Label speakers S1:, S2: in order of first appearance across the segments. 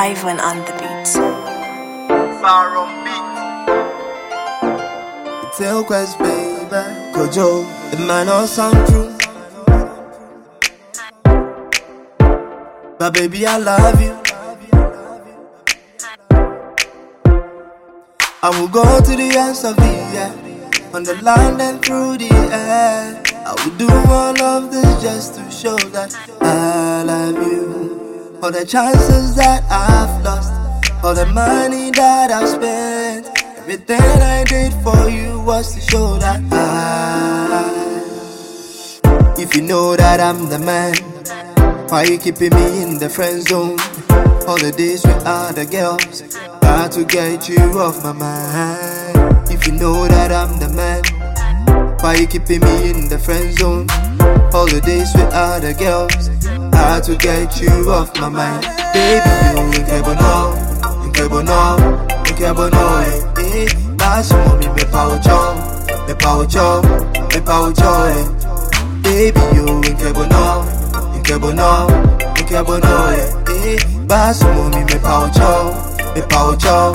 S1: Ivan on the beat.
S2: Bar on beat.
S3: Tell Quest, baby. Kojo, it might not sound true. But baby, I love you. I will go to the ends of the earth, on the land and through the air. I will do all of this just to show that I love you. All the chances that I've lost, all the money that I've spent, everything I did for you was to show that I. If you know that I'm the man, why you keeping me in the friend zone? All the days with other girls, got to get you off my mind. If you know that I'm the man, why you keeping me in the friend zone? All the days with other girls, got to get you off my mind. Baby, you incredible no, incredible no, incredible no. Eh, eh, that's mommy me me power chom, me power chom, me power chom. Eh. Baby, you incredible no, incredible no, incredible no. Eh, eh, that's mommy me me power chom, me power chom,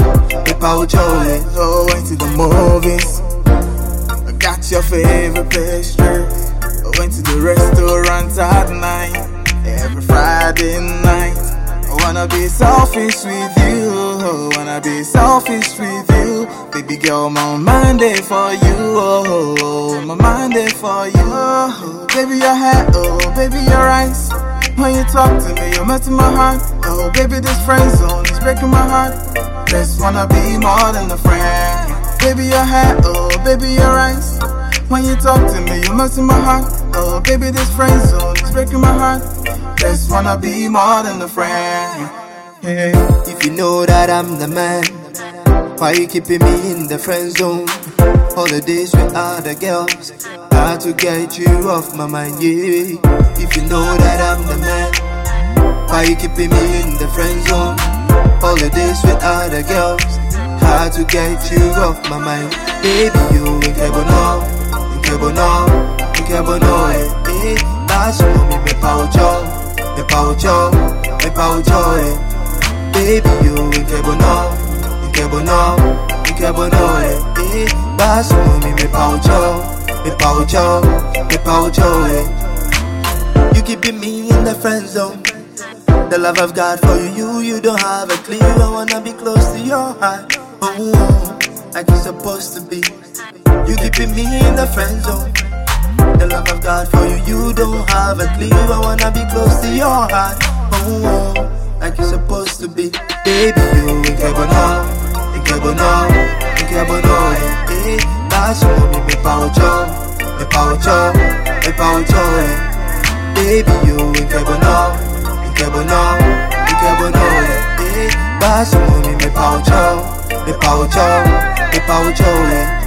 S3: me power. Eh.
S4: Oh, went the movies. I got your favorite pastries. Wanna be selfish with you. Wanna be selfish with you. Baby girl, my mind there for you. My mind there for you. Baby, your hair. Oh, baby, your eyes. When you talk to me, you're melting my heart. Oh, baby, this friend zone is breaking my heart. Just wanna be more than a friend. Baby, your hair, oh, baby, your eyes. When you talk to me, you melt in my heart. Oh, baby, this friend zone is breaking my heart. Just wanna be more than a friend. Yeah.
S3: If you know that I'm the man, why you keeping me in the friend zone? All the days with other girls, got to get you off my mind, yeah. If you know that I'm the man, why you keeping me in the friend zone? All the days with other girls, hard to get you off my mind. Baby, you incredible no, incredible no, incredible no, eh, eh. That's mommy me me chom, me power chom, eh. Baby, you incredible incredible incredible eh, eh. That's mommy me chom, me power chom, me power eh. You keeping me in the friend zone. The love I've got for you, you, you don't have a clue. I wanna be close to your heart. Oh, like you're supposed to be. You keeping me in the friend zone. The love I've got for you, you don't have a clue. I wanna be close to your heart. Oh, like you're supposed to be. Baby, you incredible incredible incredible. Eh. That's mommy, me me chom, me power chom. Eh. Baby, you incredible incredible incredible. Eh. That's mommy, me power chom, me chom, me chom. Eh.